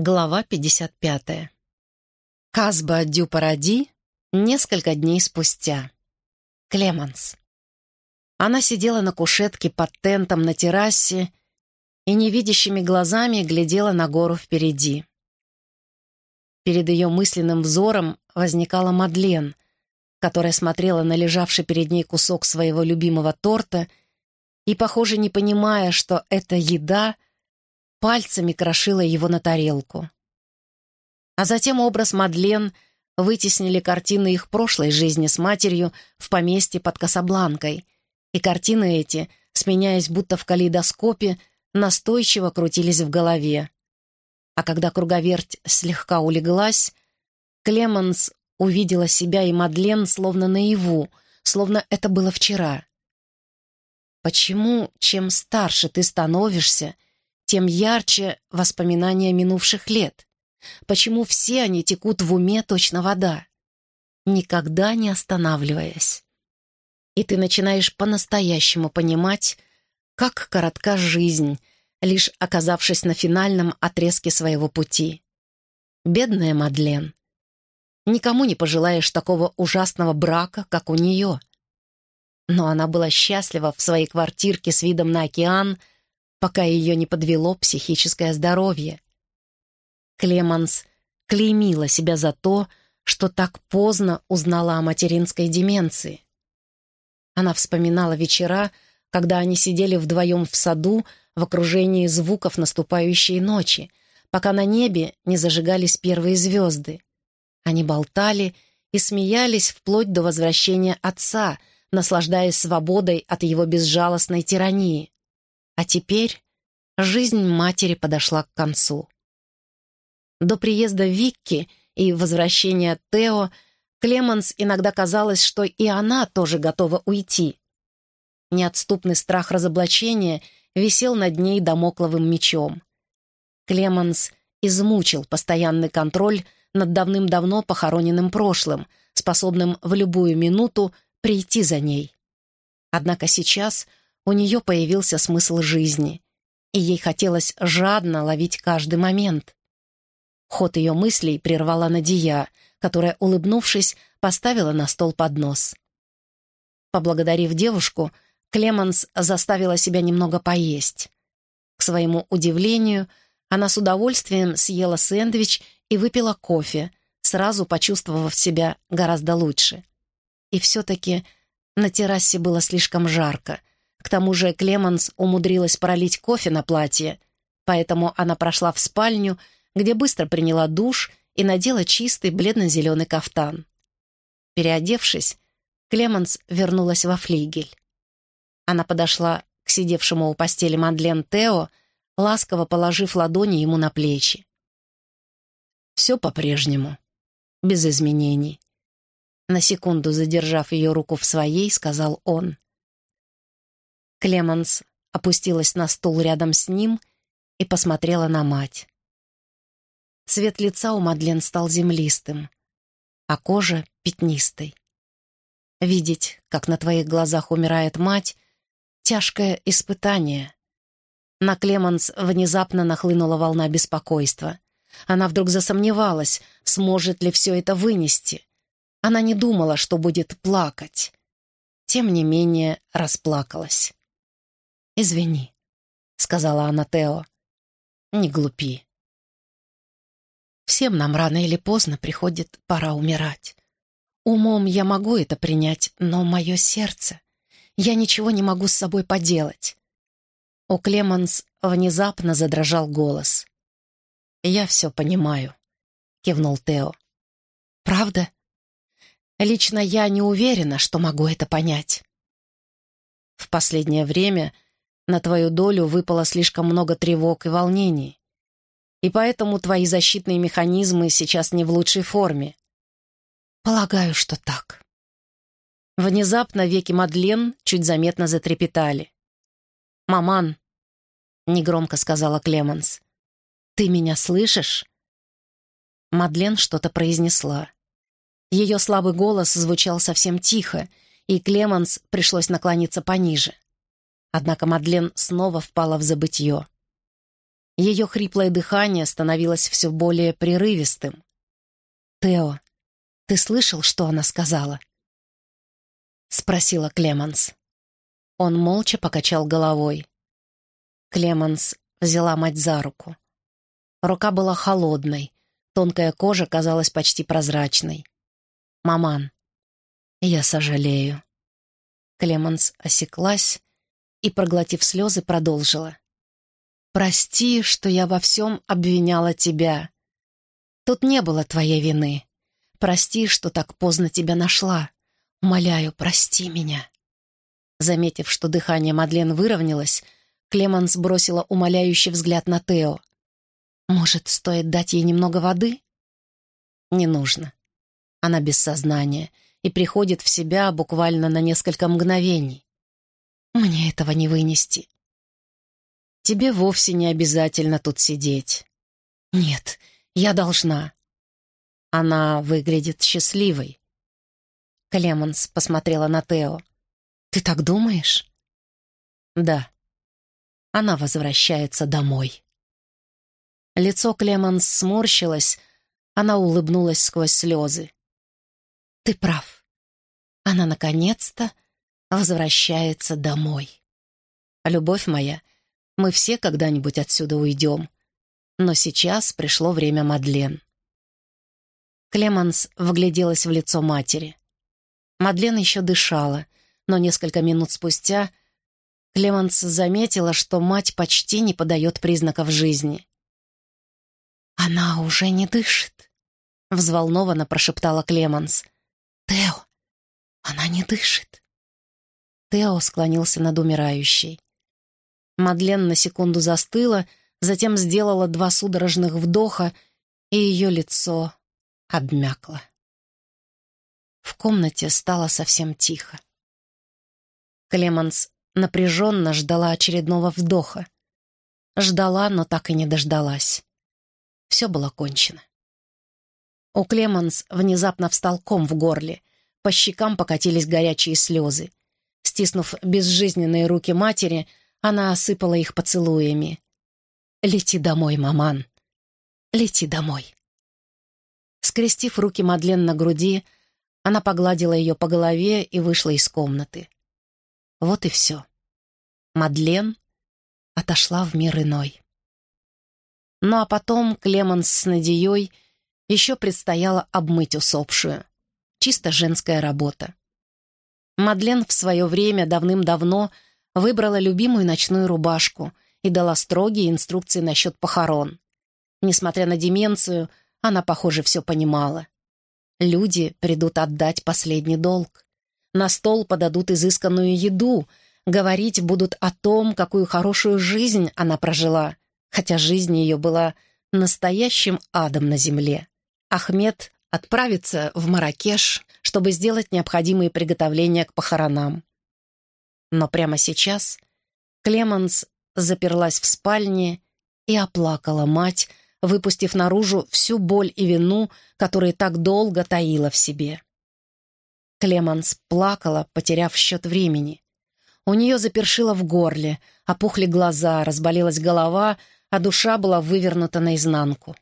Глава 55. Казба дю Паради несколько дней спустя. Клеманс. Она сидела на кушетке под тентом на террасе и невидящими глазами глядела на гору впереди. Перед ее мысленным взором возникала Мадлен, которая смотрела на лежавший перед ней кусок своего любимого торта и, похоже, не понимая, что это еда — пальцами крошила его на тарелку. А затем образ Мадлен вытеснили картины их прошлой жизни с матерью в поместье под Касабланкой, и картины эти, сменяясь будто в калейдоскопе, настойчиво крутились в голове. А когда круговерть слегка улеглась, Клеменс увидела себя и Мадлен словно наяву, словно это было вчера. Почему, чем старше ты становишься, тем ярче воспоминания минувших лет. Почему все они текут в уме точно вода, никогда не останавливаясь. И ты начинаешь по-настоящему понимать, как коротка жизнь, лишь оказавшись на финальном отрезке своего пути. Бедная Мадлен. Никому не пожелаешь такого ужасного брака, как у нее. Но она была счастлива в своей квартирке с видом на океан — пока ее не подвело психическое здоровье. Клеманс клеймила себя за то, что так поздно узнала о материнской деменции. Она вспоминала вечера, когда они сидели вдвоем в саду в окружении звуков наступающей ночи, пока на небе не зажигались первые звезды. Они болтали и смеялись вплоть до возвращения отца, наслаждаясь свободой от его безжалостной тирании. А теперь жизнь матери подошла к концу. До приезда Викки и возвращения Тео Клеменс иногда казалось, что и она тоже готова уйти. Неотступный страх разоблачения висел над ней домокловым мечом. Клеменс измучил постоянный контроль над давным-давно похороненным прошлым, способным в любую минуту прийти за ней. Однако сейчас у нее появился смысл жизни, и ей хотелось жадно ловить каждый момент. Ход ее мыслей прервала Надия, которая, улыбнувшись, поставила на стол поднос. Поблагодарив девушку, Клеманс заставила себя немного поесть. К своему удивлению, она с удовольствием съела сэндвич и выпила кофе, сразу почувствовав себя гораздо лучше. И все-таки на террасе было слишком жарко, к тому же Клеманс умудрилась пролить кофе на платье, поэтому она прошла в спальню, где быстро приняла душ и надела чистый бледно-зеленый кафтан. Переодевшись, Клеманс вернулась во флигель. Она подошла к сидевшему у постели Мадлен Тео, ласково положив ладони ему на плечи. «Все по-прежнему, без изменений». На секунду задержав ее руку в своей, сказал он. Клеманс опустилась на стул рядом с ним и посмотрела на мать. Цвет лица у Мадлен стал землистым, а кожа — пятнистой. Видеть, как на твоих глазах умирает мать — тяжкое испытание. На Клеманс внезапно нахлынула волна беспокойства. Она вдруг засомневалась, сможет ли все это вынести. Она не думала, что будет плакать. Тем не менее, расплакалась. «Извини», — сказала она Тео. «Не глупи. Всем нам рано или поздно приходит пора умирать. Умом я могу это принять, но мое сердце... Я ничего не могу с собой поделать». У Клеманс внезапно задрожал голос. «Я все понимаю», — кивнул Тео. «Правда? Лично я не уверена, что могу это понять». В последнее время на твою долю выпало слишком много тревог и волнений. И поэтому твои защитные механизмы сейчас не в лучшей форме. Полагаю, что так. Внезапно веки Мадлен чуть заметно затрепетали. «Маман», — негромко сказала Клеменс, — «ты меня слышишь?» Мадлен что-то произнесла. Ее слабый голос звучал совсем тихо, и Клеменс пришлось наклониться пониже. Однако Мадлен снова впала в забытье. Ее хриплое дыхание становилось все более прерывистым. «Тео, ты слышал, что она сказала?» — спросила Клеманс. Он молча покачал головой. Клеманс взяла мать за руку. Рука была холодной, тонкая кожа казалась почти прозрачной. «Маман, я сожалею». Клеманс осеклась и, проглотив слезы, продолжила. «Прости, что я во всем обвиняла тебя. Тут не было твоей вины. Прости, что так поздно тебя нашла. Умоляю, прости меня». Заметив, что дыхание Мадлен выровнялось, Клеманс бросила умоляющий взгляд на Тео. «Может, стоит дать ей немного воды?» «Не нужно. Она без сознания и приходит в себя буквально на несколько мгновений. Мне этого не вынести. Тебе вовсе не обязательно тут сидеть. Нет, я должна. Она выглядит счастливой. Клеманс посмотрела на Тео. Ты так думаешь? Да. Она возвращается домой. Лицо Клеманс сморщилось, она улыбнулась сквозь слезы. Ты прав. Она наконец-то возвращается домой. Любовь моя, мы все когда-нибудь отсюда уйдем. Но сейчас пришло время Мадлен. Клеманс вгляделась в лицо матери. Мадлен еще дышала, но несколько минут спустя Клеманс заметила, что мать почти не подает признаков жизни. «Она уже не дышит», — взволнованно прошептала Клеманс. «Тео, она не дышит». Тео склонился над умирающей. Мадлен на секунду застыла, затем сделала два судорожных вдоха, и ее лицо обмякло. В комнате стало совсем тихо. Клеманс напряженно ждала очередного вдоха. Ждала, но так и не дождалась. Все было кончено. У Клеманс внезапно встал ком в горле, по щекам покатились горячие слезы. Стиснув безжизненные руки матери, она осыпала их поцелуями. «Лети домой, маман! Лети домой!» Скрестив руки Мадлен на груди, она погладила ее по голове и вышла из комнаты. Вот и все. Мадлен отошла в мир иной. Ну а потом Клеманс с Надеей еще предстояло обмыть усопшую. Чисто женская работа. Мадлен в свое время давным-давно выбрала любимую ночную рубашку и дала строгие инструкции насчет похорон. Несмотря на деменцию, она, похоже, все понимала. Люди придут отдать последний долг. На стол подадут изысканную еду, говорить будут о том, какую хорошую жизнь она прожила, хотя жизнь ее была настоящим адом на земле. Ахмед отправится в Маракеш, чтобы сделать необходимые приготовления к похоронам. Но прямо сейчас Клеманс заперлась в спальне и оплакала мать, выпустив наружу всю боль и вину, которые так долго таила в себе. Клеманс плакала, потеряв счет времени. У нее запершило в горле, опухли глаза, разболелась голова, а душа была вывернута наизнанку.